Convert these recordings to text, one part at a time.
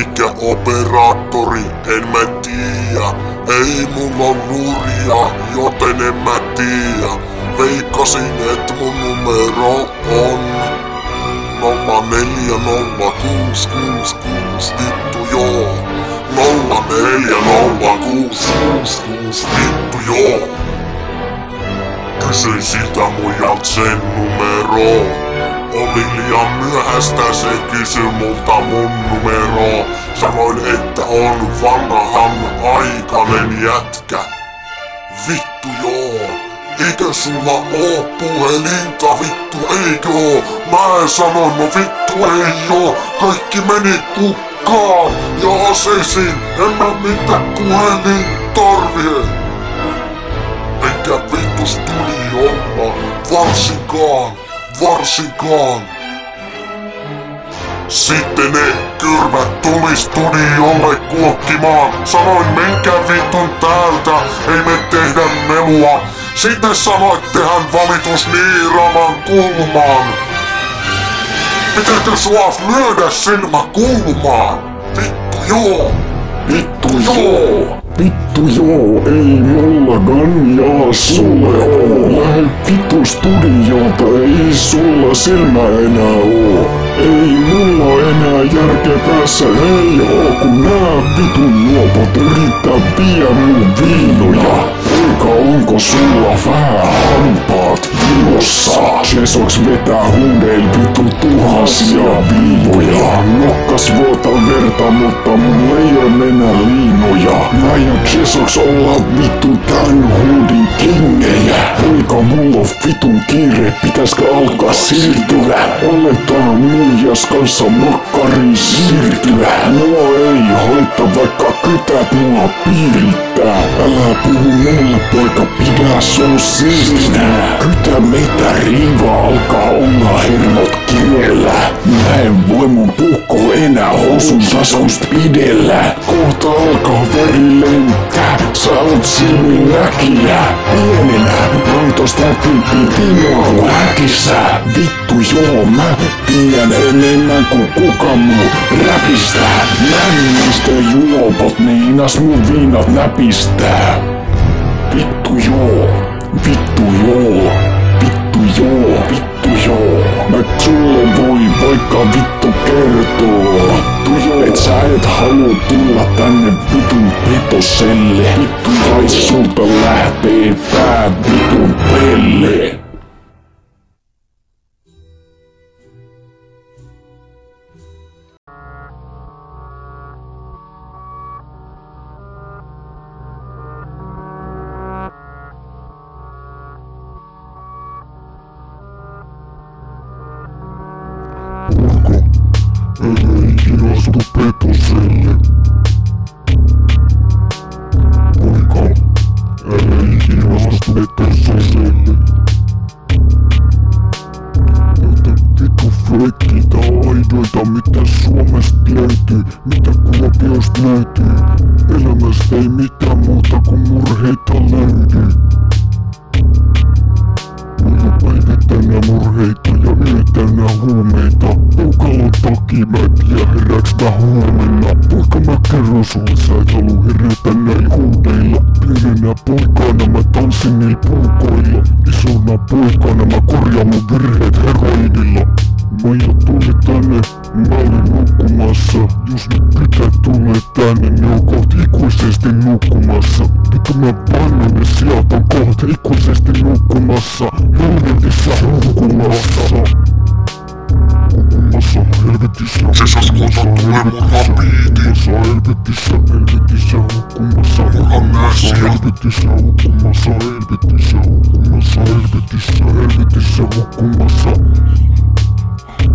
Mikä operaattori, en mä tiedä. Ei mulla on nuria, joten en mä tiedä. Veikkasin, et mun numero on 040666, vittu joo. 040666, vittu joo. Kysyin siltä muijat sen numero. Oli liian myöhäistä, se kysy multa mun numero. Sanoin, että on vanhan aikainen jätkä. Vittu joo. Eikö sulla oo puhelinta, vittu eikö oo? Mä sanoin, no vittu ei oo. Kaikki meni kukkaan ja aseisiin. En mä mitään puhelin tarvie. Enkä vittu studiolla, varsinkaan, varsinkaan. Sitten ne kyrmät tuli studiolle kuokkimaan. Sanoin menkää vitun täältä, ei me tehdä melua. Sitten sanoit tehän valitus Niiraman kulmaan. Pitääkö sua lyödä silmä kulmaan? Vittu joo! Vittu joo! Vittu joo, ei mulla ganjaa sulle oo. Lähde vittu studiolta, ei sulla silmä enää oo. Ei mulla enää järkeä päässä, ei oo, kun nää vitun juopot yrittää vie mun viinoja. Poika, onko sulla vähän hampaat vilossa? Jesoks vetää huudeil vittu tuhansia viivoja. Nokkas vuota verta, mutta mulla ei oo enää liinoja. Mä ja Jesoks olla vittu tän huudin kingejä. Poika, mulla on vitun kiire, pitäisikö alkaa siirtyä? Oletaan muijas kanssa makkariin siirtyä. Mua ei haittaa vaikka kytät mua piirittää. Älä puhu mulle poika, pidä sun siistinä. Kytä meitä riiva alkaa olla hermot kirellä. Mä en voi mun puukko enää housun taskust pidellä. Kohta alkaa veri lentää, sä oot silmin näkijä. Pienenä laitosta pipi tinoa häkissä. Vittu joo, mä tiedän enemmän kuin kuka muu räpistä. Lämmistä juopot meinas mun viinat näpistää. Vittu joo, vittu joo, vittu joo, vittu joo. Mä sulle voi vaikka vittu kertoo. Vittu joo, et sä et halua tulla tänne vitun petoselle. Vittu kai sulta lähtee tää vitun pelle. Puukoilla Isona poikana mä korjaan mun virheet heroinilla. Maija tuli tänne, mä olin nukkumassa. Jos nyt pitää tulee tänne, ne on kohta ikuisesti nukkumassa. Vittu mä vannon ne sieltä on kohta ikuisesti nukkumassa. Helvetissä nukkumassa Nukkumassa, helvetissä Se saas kohta tulee mun rapiiti Nukkumassa, helvetissä, helvetissä nukkumassa Nukkumassa, helvetissä nukkumassa Helvetissä nukkumassa, helvetissä, helvetissä nukkumassa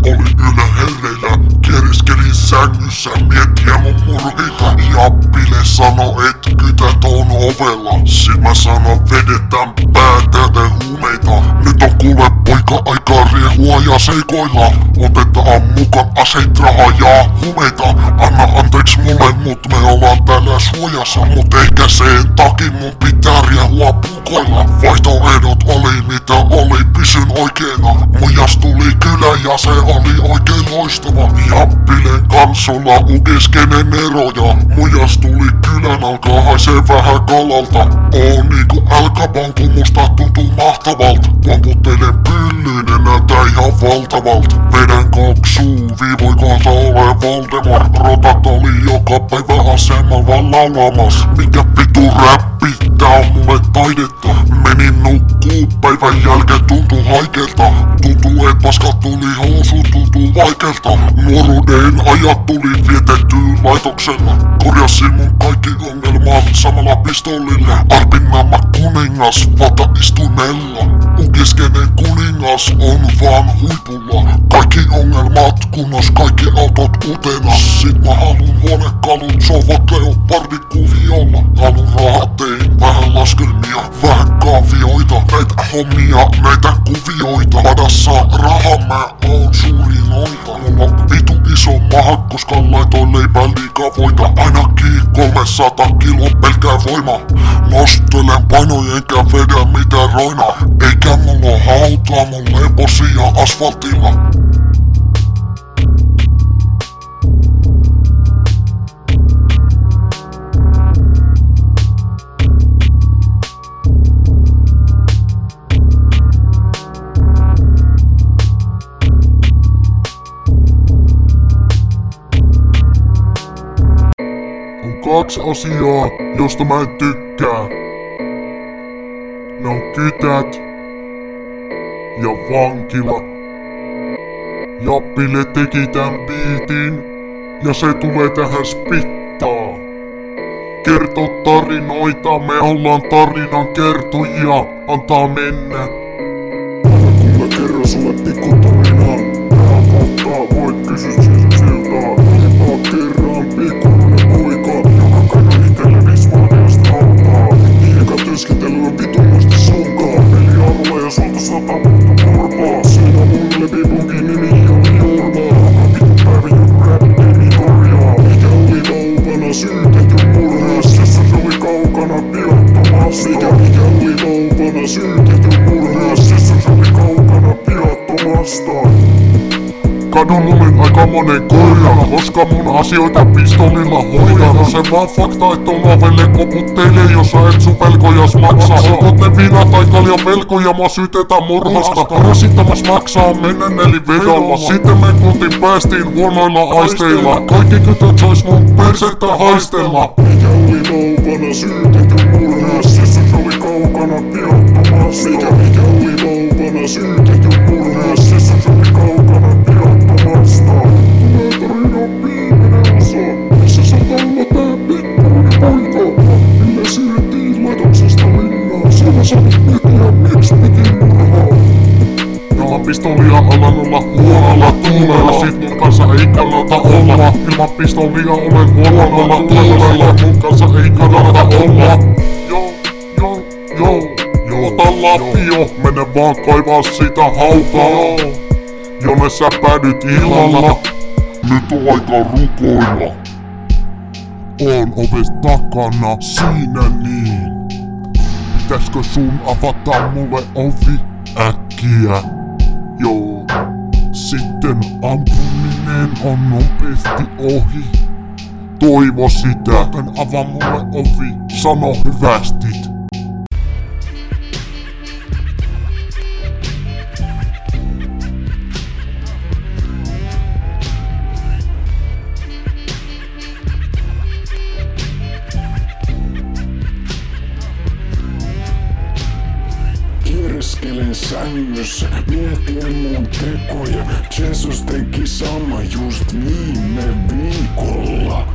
oli yöllä herreillä, kereskelin sängyssä miettiä mun murheita. Ja Pile sano, et kytät on ovella. Sit mä sanon, vedetään päätä huumeita. Nyt on kuule Poika aikaa riehua ja seikoilla. Otetaan mukaan aseit, rahaa ja humeita Anna anteeksi mulle, mut me ollaan täällä suojassa. Mut ehkä sen takia mun pitää riehua pukoilla. Vaihtoehdot oli mitä oli, pysyn oikeena. Mujas tuli kylä ja se oli oikein loistava. Jappilen kansolla ukeskenen eroja. Mujas tuli kylän, alkaa haisee vähän kalalta. Oo niinku älkäpon, kun musta tuntuu mahtavalta. Pomputtelen pyllyinen, näyttää ihan valtavalta. Vedän koksuu, viivoi kohta ole Voldemort. Rotat oli joka päivä asemalla laulamas Mikä vitu räppi, tää on mulle taidetta. Menin nukkuu, päivän jälkeen tuntuu haikeelta. Tuntuu et paskat tuli housuun, tuntuu vaikeelta Nuoruuden ajat tuli vietetty laitoksella Korjasin mun kaikki ongelmat samalla pistollilla Arpinamma kuningas, vata istunella Ukeskenen kuningas on vaan huipulla. Kaikki ongelmat kunnos, kaikki autot utena Sit mä halun huonekalut, sovot leopardikuviolla Halun rahatein, hommia, näitä kuvioita Padassa raha mä oon suuri noita Mulla on vitu iso maha, koska laitoin leipää liikaa voita Ainakin 300 kilo pelkää voima. Nostelen painoja enkä vedä mitään roina Eikä mulla hautaa, mun leposia asfaltilla kaksi asiaa, josta mä en tykkää. Ne on kytät ja vankila. Jappille teki tän biitin ja se tulee tähän spittaa. Kerto tarinoita, me ollaan tarinan kertojia, antaa mennä. Mä kerron sulle pikkutarinan, rahaa kohtaa voit kysyä jossa se oli kaukana pilattomasta. Kadulla olen aika monen koiran, koska mun asioita pistolilla hoidan. On se vaan fakta, että ovelle koputtelee, jos sä et sun velkojas maksaa. Ne viinat tai kalja velkoja, mua syytetään murhasta. Rasittamas maksaa mennen eli vedolla. Sitten me kuntiin päästiin huonoilla aisteilla. Kaikki kytöt sais mun persettä haistella. Mikä oli vauvana syytetty murhaas, jossa se oli kaukana pilattomasta. Mikä, mikä oli vauvana syytetty murhaas, jossa se oli kaukana pilattomasta. Tulee tarinan viimeinen osa, missä saattaa olla tää pikkuinen poika. Millä siirrettiin laitoksesta linnaan, siellä miksi piti murhaa. Jolla pistolia alan olla huonolla tuulella Sit mun kanssa ei kannata olla Ilman pistolia olen huonolla tuulella Mun kanssa ei kannata olla Joo, joo, joo Joo, ota lapio, mene vaan kaivaa sitä hautaa Jonne sä päädyt illalla Nyt on aika rukoilla On oves takana, siinä niin Pitäiskö sun avata mulle ovi äkkiä? Joo. Sitten ampuminen on nopeasti ohi. Toivo sitä, joten avaa mulle ovi, sano hyvästit. Sängyssä, mietin mun tekoja. Jesus teki sama just viime viikolla.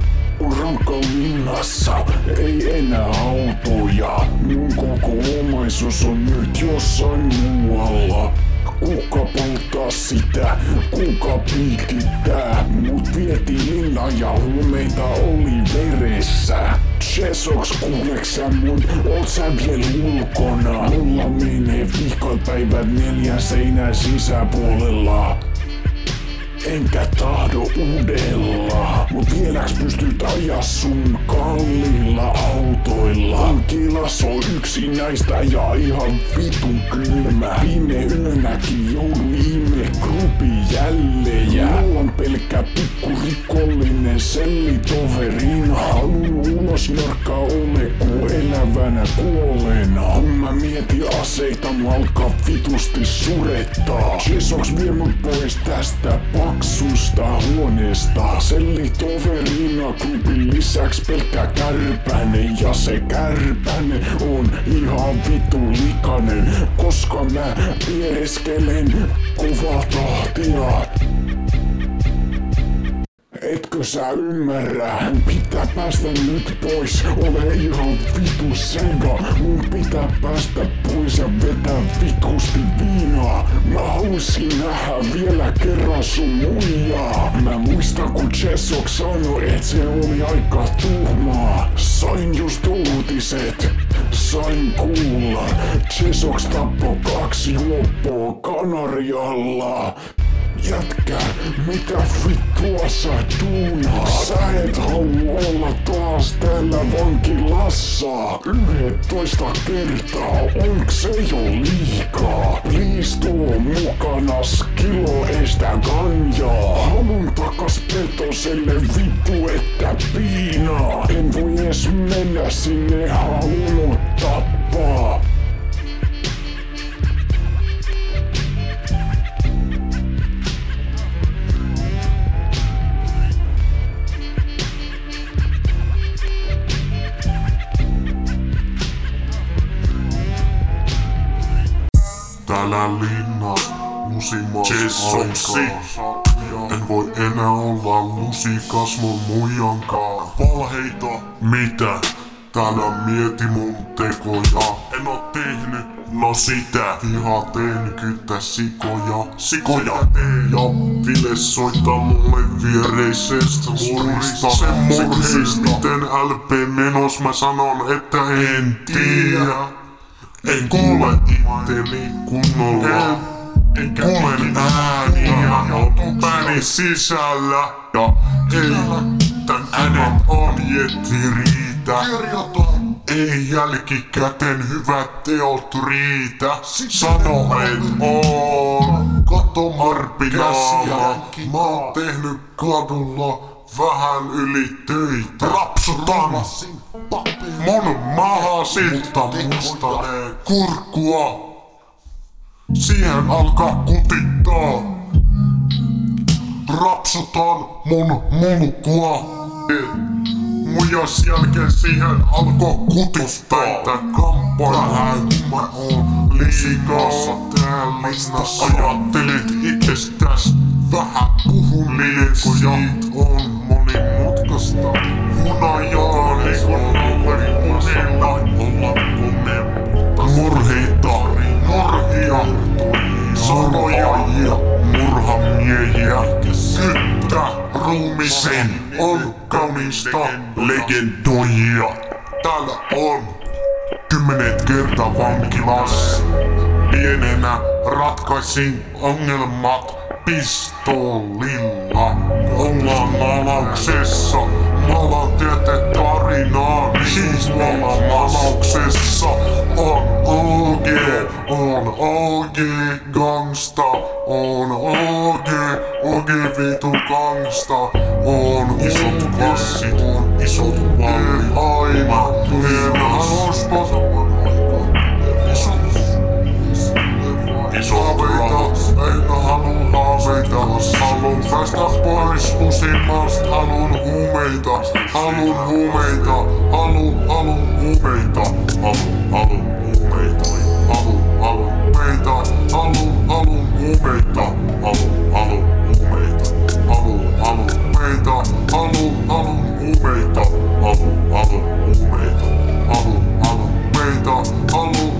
Rankalinnassa ei enää autoja. Mun koko omaisuus on nyt jossain muualla. Kuka polttaa sitä, kuka piikittää Mut vietiin linna ja huumeita oli veressä Chesoks kuuleksä mut, oot sä vielä ulkona? Mulla menee vihkopäivät neljän seinän sisäpuolella enkä tahdo udella. Mut vieläks pystyt ajaa sun kalliilla autoilla? Vankilas on yksi näistä ja ihan vitun kylmä. Viime yönäkin joudun ihme grupi jälleen. Mulla on pelkkä pikku rikollinen sellitoverina. Halun ulos narkka ole ku elävänä kuolleena. Kun mä mietin aseita, mua alkaa vitusti surettaa. Jesoks vie mut pois tästä paksusta huoneesta. Selli toverina klubin lisäks pelkkä kärpänen. Ja se kärpänen on ihan vitu likainen. Koska mä piereskelen kovaa tahtia. Etkö sä ymmärrä? Pitää päästä nyt pois, ole ihan vitu sega Mun pitää päästä pois ja vetää vitusti viinaa Mä haluaisin nähdä vielä kerran sun muijaa Mä Jessok sanoi, et se oli aika tuhmaa. Sain just uutiset, sain kuulla. Jessoks tappo kaksi juoppoa Kanarialla Jätkä, mitä vittua sä tuunaat? Sä et halua olla taas täällä vankilassa 11 kertaa, onks se jo liikaa? Please tuo mukana kilo estä ganjaa Halun takas petoselle vittu että piinaa En voi edes mennä sinne halunnut tappaa Täällä linna Jessoksi. En voi enää olla lusikas mun muijankaan. Valheita. Mitä? Täällä mieti mun tekoja. En oo tehnyt No sitä. Vihaa teen kyttä sikoja. Sikoja Ja Vile soittaa mulle viereisestä murista Se murheista Miten LP menos mä sanon että en tiedä en kuule itteni kunnolla. En kuulen ääniä pääni sisällä. Ja ei tän äänen on jetti riitä. Ei jälkikäteen hyvät teot riitä. Sano et on. Kato marpinaama. Mä oon tehnyt kadulla vähän yli töitä. Rapsutan mun maha siltä mustanee kurkkua. Siihen alkaa kutittaa. Rapsutan mun mulkua. Mujas jälkeen siihen alkoi kamppaa kun mä oon liikassa täällä. Ajattelit itsestäs vähän puhun siitä on monimutkaista. Hunajaa niin kuin unilla olla kumemputta. Murheita, murhia, sanoja ja murhamiehiä. Kyttä ruumisen on kaunista legendoja. Täällä on kymmenet kertaa vankilas. Pienenä ratkaisin ongelmat pistoolilla. Ollaan maalauksessa, maalaan tietä tarinaa. Siis ollaan maalauksessa, on OG, on OG gangsta, on OG, OG vitu gangsta. On isot klassit, on isot vallit, aina, en halus Sovellaan, en halu, aseita Haluun päästä pois lusimasta Haluun huumeita, haluun huumeita halu, haluun huumeita Haluun, halu, huumeita halu, haluun meitä Haluun, halu, huumeita halu, haluun huumeita Haluun, halu, meitä halu, haluun huumeita Haluun, halu, huumeita Haluun, haluun halu, Haluun,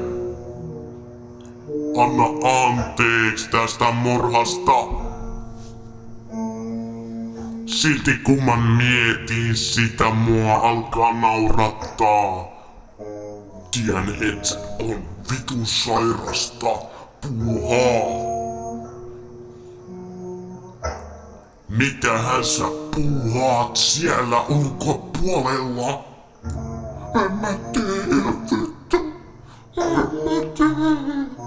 Anna anteeksi tästä murhasta. Silti kun mä mietin sitä, mua alkaa naurattaa. Tien et on vitun sairasta puuhaa. Mitähän sä puuhaat siellä ulkopuolella? En mä tiedä vittu. En mä tiedä.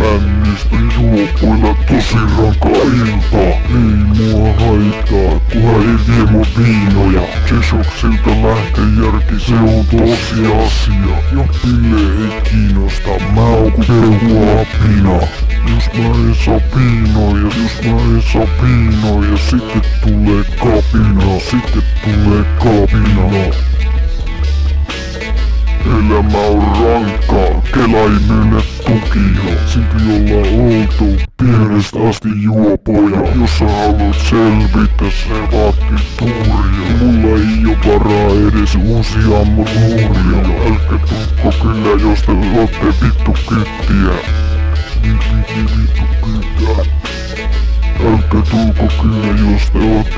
Männistä juopuilla tosi ranka ilta Ei mua haittaa, kunhan ei vie mun viinoja Jesoksilta lähtee järki, se on tosiasia Joppille ei kiinnosta, mä oon ku perua apina Jos mä en saa piinoja, jos mä en saa piinoja Sitten tulee sitten tulee kapina Elämä on rankkaa, Kela ei mylle tukia Silti ollaan oltu pienestä asti juopoja Jos sä haluat selvitä, se vaatii tuuria. Mulla ei oo varaa edes uusia mun luuria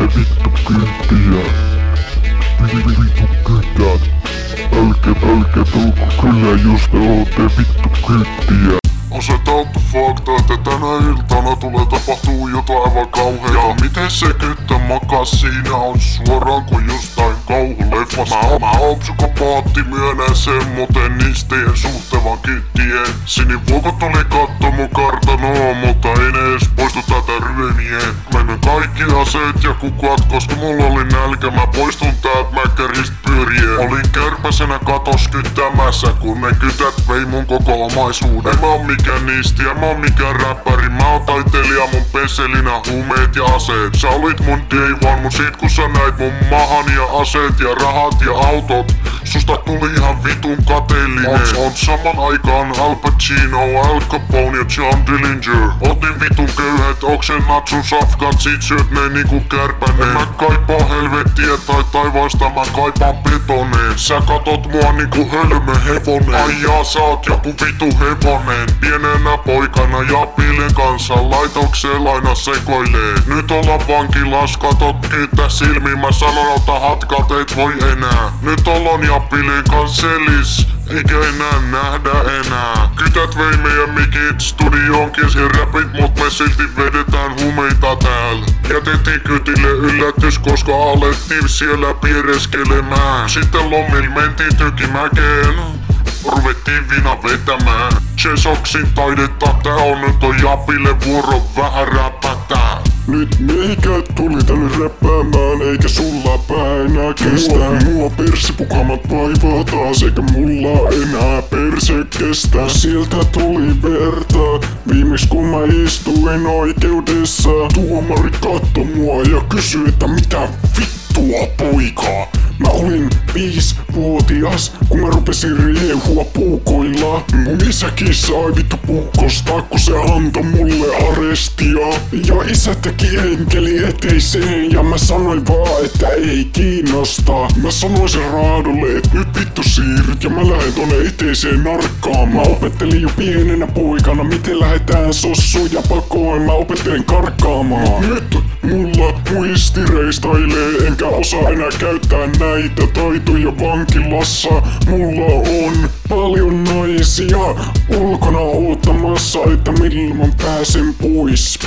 ootte vittu vi- Vittu kyttiä Älkää, älkää tulko kyllä, jos te ootte vittu kyttiä. On se totta fakta, että tänä iltana tulee tapahtuu jotain aivan kauheeta Ja. Miten se kyttä makas siinä on suoraan kuin jostain kauhuleffasta Mä, mä oon psykopaatti, myönnän sen, muuten niistien suhtevan kyttien. Sinivuokot oli katto mun kartanoa, mutta ei ne edes poistu tätä ryönien Mennään kaikki aseet ja kukat, koska mulla oli nälkä. Mä poistun täältä mäkkäristä pyörien. Olin kärpäsenä katos kyttämässä, kun ne kytät vei mun koko omaisuuden. En mä oon mikään niistiä, mä oon mikään räppäri. Mä oon taiteilija mun peselinä, huumeet ja aseet. Sä olit mun day one, mut sit kun sä näit mun mahan ja aseet ja rahat ja autot. Susta tuli ihan vitun kateellinen. On, on saman aikaan Al Pacino, Al Capone ja John Dillinger. Otin vitun köyhet, oksennat sun safkat, sit syöt ne niinku kärpänen En mä kaipaa helvettiä tai taivaasta, mä kaipaan betoneen. Sä katot mua niinku hölmö hevonen. Ai jaa, sä oot joku vitu hevonen. Pienenä poikana ja piilen kanssa laitokseen laina sekoilee Nyt ollaan vankilas, katot kytä silmiin Mä sanon, ota hatkat, et voi enää. Nyt ollaan ja pilin kanssa selis. Eikä enää nähdä enää. Kytät vei meidän mikit. Studioonkin se räpit mut me silti vedetään humeita täällä. Jätettiin kytille yllätys koska alettiin siellä piereskelemään. Sitten lomil mentiin tykimäkeen. Ruvettiin vina vetämään. Jesoksin taidetta tää on nyt on Japille vuoro vähän räpätää Nyt meikä tuli tänne räppäämään, eikä sulla pää enää kestä. Mua, mua persipukamat vaivaa taas, eikä mulla enää perse kestä. Sieltä tuli verta, viimeksi kun mä istuin oikeudessa. Tuomari katto mua ja kysyi, että mitä vittu vittua poikaa. Mä olin viisivuotias, kun mä rupesin riehua puukoilla. Mun isäkin sai vittu puukostaa, kun se antoi mulle arestia. Ja isä teki enkeli eteiseen ja mä sanoin vaan, että ei kiinnosta. Mä sanoin sen raadolle, että nyt vittu siirryt ja mä lähden tonne eteiseen narkkaamaan. Mä opettelin jo pienenä poikana, miten lähetään sossuja pakoon. Mä opettelin karkkaamaan. Nyt mulla muisti reistailee, enkä osaa enää käyttää näitä taitoja vankilassa. Mulla on paljon naisia ulkona oottamassa, että milloin pääsen pois.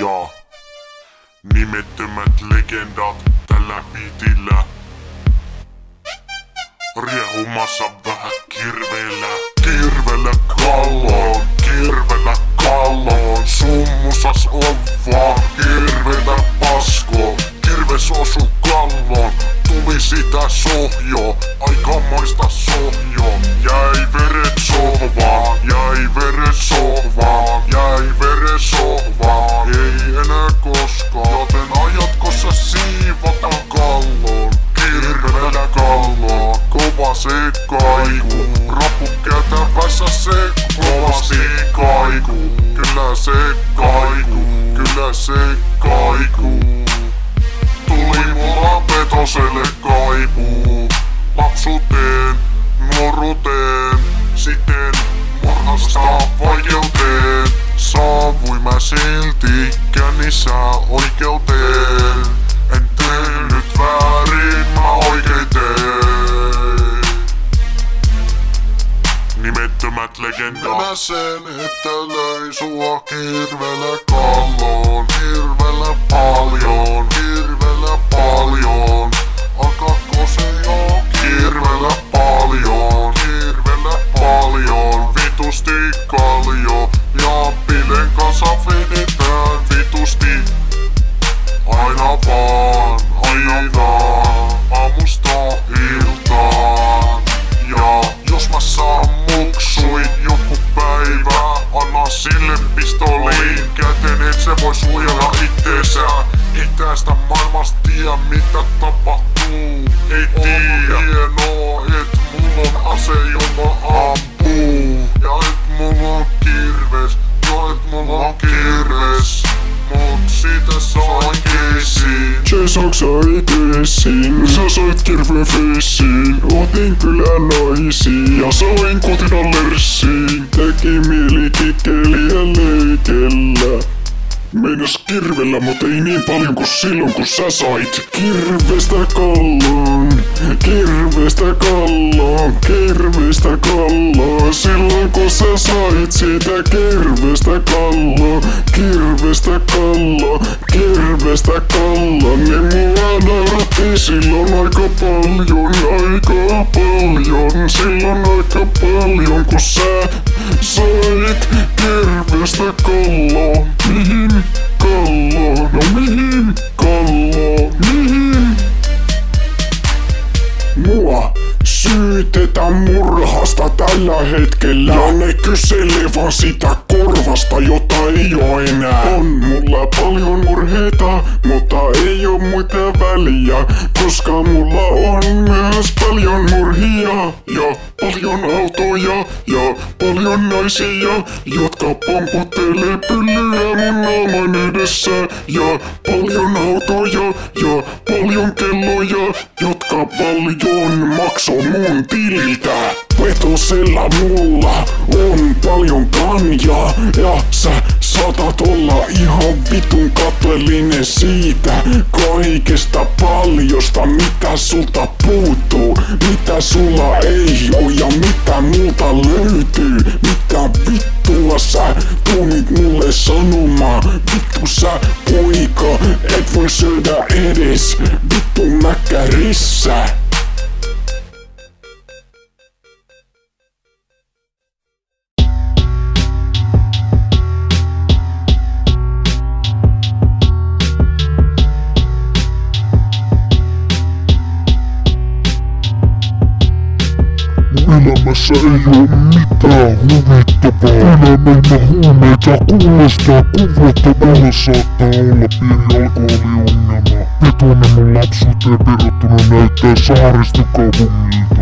Ja nimettömät legendat tällä pitillä. Riehumassa vähän kirveellä. Kirveellä kalloon, kirveellä kalloon. Summusas on vaan kirveellä pasko. Kirves osu kalloon, tuli sitä sohjo. Aikamoista sohjo. Jäi veret sohvaan, jäi veret sohvaan, jäi veret sohvaan. Ei enää koskaan, joten aiotko sä siivota kalloon? Kirveellä kalloon, kova se kaiku. Rappu käytävässä se kovasti kaiku. Kyllä se kaiku, kyllä se kaiku. Tuli mulla petoselle kaipuu. Lapsuuteen, nuoruuteen, sitten murhasta vaikeuteen. Saavuin mä silti kännissä oikeuteen. En tehnyt väärin, mä oikein teen. Nimettömät legendat. Mä sen, että löin sua kirvellä kalloon. Kirvellä paljon, paljon. Alkaako se jo kirvellä paljon, kirvellä paljon. Vitusti kaljo ja pilen kanssa vedetään vitusti. Aina vaan, aina aamusta iltaan. Ja jos mä saan muksui joku päivä, anna sille pistoliin käteen, et se voi suojella itteensä. Ei maailmasta tiedä mitä tapahtuu. Ei tiedä. Hienoa, et mulla on ase, jolla ampuu. Ja et mulla on kirves, ja et mulla on kirves. Mut siitä sain keisiin. Jason sai keessiin, sä sait kirveen feissiin Otin kyllä naisiin ja soin kotina lerssiin Teki mieli kikkeliä leikellä Meinas kirvellä, mut ei niin paljon kuin silloin kun sä sait. Kirvestä kalloon, kirvestä kalloon, kirvestä kalloon. Silloin kun sä sait siitä kirvestä kalloon, kirvestä kalloon, kirvestä kalloon. Niin mua silloin aika paljon, aika paljon Silloin aika paljon kun sä sait kirvestä kalloon Mihin kalloon? No mihin kalloon? Mihin? Mua syytetään murhasta tällä hetkellä Ja ne kyselee vaan sitä korvasta, jota ei oo enää. On mulla paljon murheita, mutta ei oo muita väliä Koska mulla on myös paljon murhia Ja paljon autoja ja paljon naisia Jotka pomputtelee pyllyä mun naaman edessä. Ja paljon autoja ja paljon kelloja Jotka paljon makso mun tililtä. Petosella mulla on paljon kanjaa Ja sä saatat olla ihan vitun kateellinen siitä Kaikesta paljosta mitä sulta puuttuu Mitä sulla ei oo ja mitä multa löytyy. Mitä vittua sä tuumit mulle sanomaan? Vittu sä poika et voi syödä edes vittu mäkkärissä Tässä ei oo mitään huvittavaa. Elämällä huumeita kuulostaa kuvottavalta saattaa olla pieni alkoholiongelma. Vetona mun lapsuuteen verrattuna näyttää saaristokaupungilta.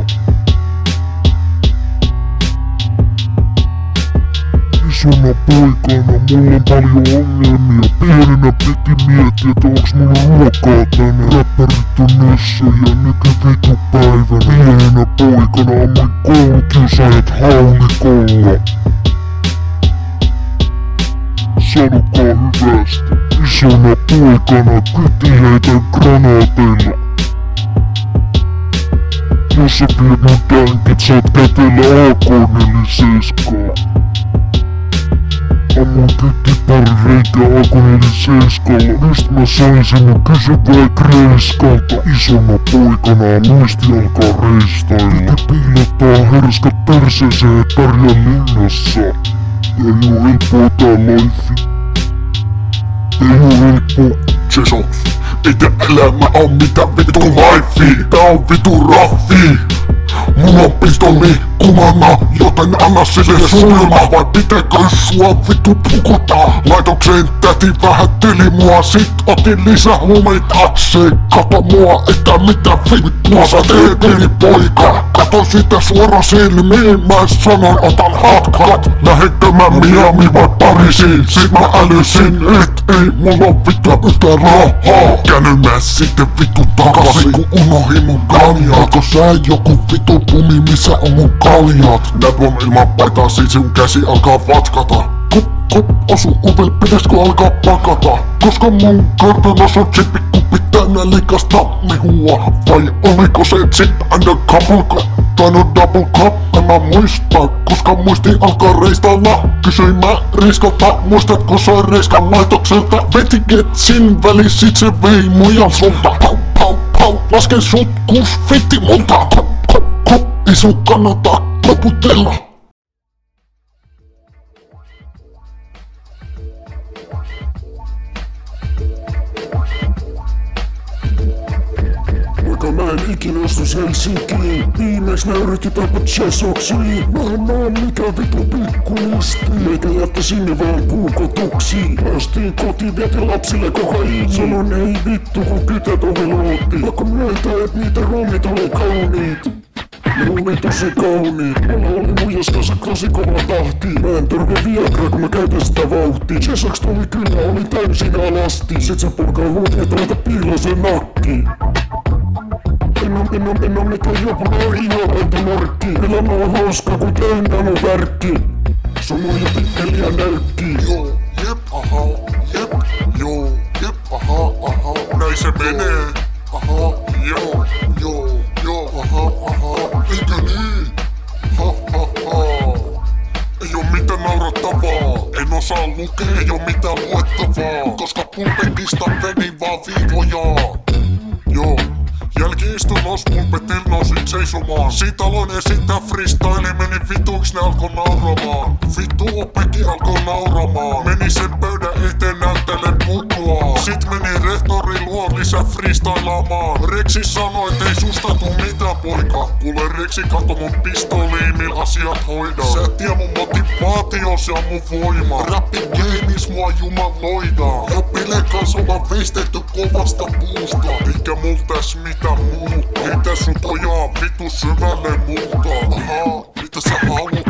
Isona poikana mulla on paljon ongelmia. Pienenä piti miettiä, että onks mulla ruokaa tänään. Räppärit on nössö ja nyky vitu päivänä. Pienenä poikana ammuin koulukiusaajat haulikolla. Sanokaa hyvästä. Isona poikana kyti heitä granaateilla. Jos sä viet mun tankit, saat kätellä AK-47. Ammun kytti pari reikä AK-47. Mist mä sain sen, mä kysyn vai Kreiskalta. Isona poikana muisti alkaa reistailla. Piti piilottaa herskat perseeseen pärjää linnassa. Ei oo helppoa tää laifi. Ei oo helppo. Jesus, ei tää elämä on mitä vittu laifi. Tää on vittu raffi. Mulla on pistoli kumana, joten anna sille sulma Vai pitääkö sua vittu pukuttaa? Laitokseen täti vähätteli mua, sit otin lisää huumeita Se kato mua, että mitä vittua sä teet pieni poika. Kato sitä suora silmiin, mä sanon otan hatkat Lähetkö mä Miami vai Pariisiin? Sit mä älysin, et ei mulla on vittu yhtä rahaa. Käännyn mä sitten vittu takaisin, kun unohin mun kanjaa Onko sä joku vittu pumi, missä on mun kaljat? Näet mun ilman paitaa, sit sun käsi alkaa vatkata Kup, kup, osu ovel, pitäisikö alkaa pakata? Koska mun kartanossa on chippikuppi täynnä likasta mehua Vai oliko se chip and a couple cup? No double cup, en mä muista Koska muisti alkaa reistailla Kysyin mä Riskalta, muistatko sä Riskan laitokselta? Veti ketsin väli, sit se vei mujan sulta Pau, pau, pau, lasken sut kuus fitti multa Sun kannata koputella Vaikka mä en ikinä ostus Helsinkiin. Viimeis mä yritin tapaa Chesoksiin Mä en oo mikä vitu pikkulisti. Meikä jätti sinne vaan Päästiin kotiin vietin lapsille Sanon ei vittu kun kytät ovi luotti Pakko myöntää et niitä romit oli kauniit ne oli tosi kauniit. Mulla oli muijas kanssa tosi kova tahti. Mä en törkä viagra kun mä käytän sitä vauhtia. Chesaks tuli kyllä, oli täysin alasti. Sit se purkaa että laita piiloon se nakki. En oo, en oo, en oo mikään jopa ihoreita morkki Elämä on hauska kun täynnä on värkki Sun on jo pikkeliä nälkki. Joo, jep, aha, jep, joo, jep, aha, aha Näin se menee. Aha, joo, joo, aha, aha Eikö niin? Ha, ha, ha ei oo mitään naurattavaa, en osaa lukea, ei oo mitään luettavaa. Koska pulpetista vedin vaan viivoja. Joo, Jälki-istunnos pulpetil nousin seisomaan. Siitä aloin esittää freestyle, meni vituiksi ne alkoi nauramaan. Vittu oppikin alkoi nauramaan. Meni sen pöydän eteen näyttele puklaa. Sit meni rehtori luo lisää freestylaamaan. Reksi sanoi, ettei susta tuu mitään poika Kuule Reksi kato mun pistoliin, mil asiat hoida Sä tiedä mun motivaatios ja mun voima. Rappi gameis mua jumaloida Ja Pile kanssa ollaan veistetty kovasta puusta. Eikä mul täs mitään muuta Heitä sun pojaa vitu syvälle multa Ahaa, mitä sä haluat?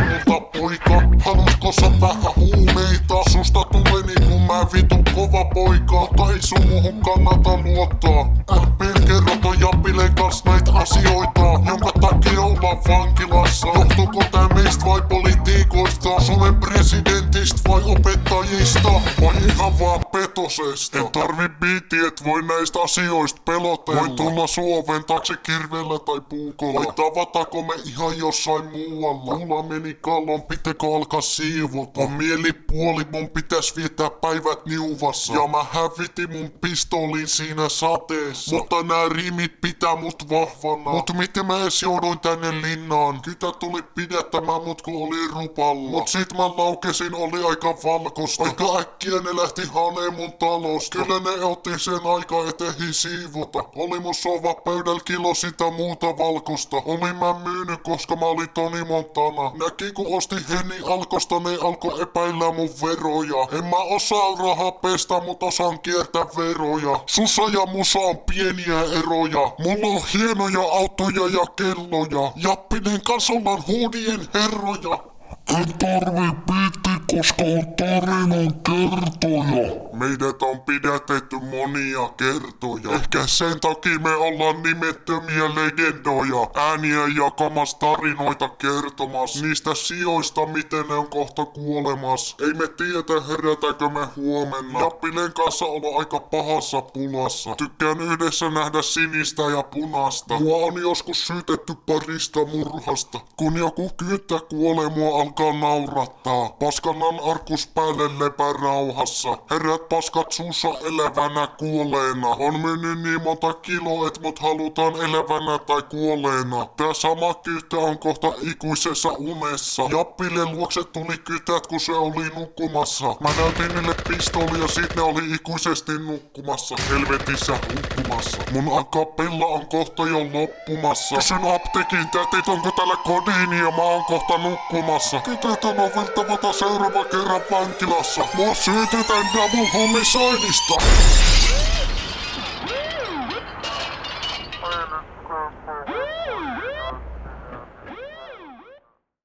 Sä vähän huumeita? Susta tulee niinku mä vitu kova poika ei sun muuhun kannata luottaa LP kerroto ja Pilen kans näitä asioita Jonka takia ollaan vankilassa Johtuuko tää meistä vai politiikoista? Suomen presidentistä vai opettajista? Vai ihan vaan petosesta? En tarvi biiti, et voi näistä asioista pelotella Voin tulla suoven taakse kirveellä tai puukolla Vai tavatako me ihan jossain muualla? Mulla meni kallon, pitääkö alkaa siivota? On mielipuoli, mun pitäis viettää päivät niuvassa Ja mä hävitin mun pistolin siinä sateessa Mutta nää riimit pitää mut vahvana Mut miten mä edes jouduin tänne linnaan? Kytä tuli pidettämään mut kun oli rupalla Mut sit mä laukesin, oli aika valkosta Aika äkkiä ne lähti haneen mun talosta. Kyllä ne otti sen aikaa etehin siivota. Oli mun sova pöydällä kilo sitä muuta valkosta. Olin mä myynyt, koska mä olin Toni Montana. Näki kun osti Henni Alkosta, ne alkoi epäillä mun veroja. En mä osaa rahaa pestä, mut osaan kiertää veroja. Sussa ja musa on pieniä eroja. Mulla on hienoja autoja ja kelloja. Jappinen kanssa ollaan huudien herroja. En tarvi biitti, koska on tarinan kertoja. Meidät on pidätetty monia kertoja. Ehkä sen takia me ollaan nimettömiä legendoja. Ääniä jakamassa tarinoita kertomassa. Niistä sijoista, miten ne on kohta kuolemas. Ei me tiedä herätäänkö me huomenna. Jappilen kanssa olla aika pahassa pulassa. Tykkään yhdessä nähdä sinistä ja punasta. Mua on joskus syytetty parista murhasta. Kun joku kyyttä kuolee, mua alkaa naurattaa. Paskannan arkus päälle lepää rauhassa. Herät paskat suussa elävänä kuolleena. On mennyt niin monta kiloa, et mut halutaan elävänä tai kuolleena. Tää sama kyttä on kohta ikuisessa unessa. Jappille luokse tuli kytät, kun se oli nukkumassa. Mä näytin niille pistolia, sit ne oli ikuisesti nukkumassa. Helvetissä hukkumassa. Mun akapella on kohta jo loppumassa. Kysyn apteekin tätit, onko täällä kodiini ja mä oon kohta nukkumassa. Kytät on oveltavata seuraava kerran vankilassa. Mua syytetään homicideista.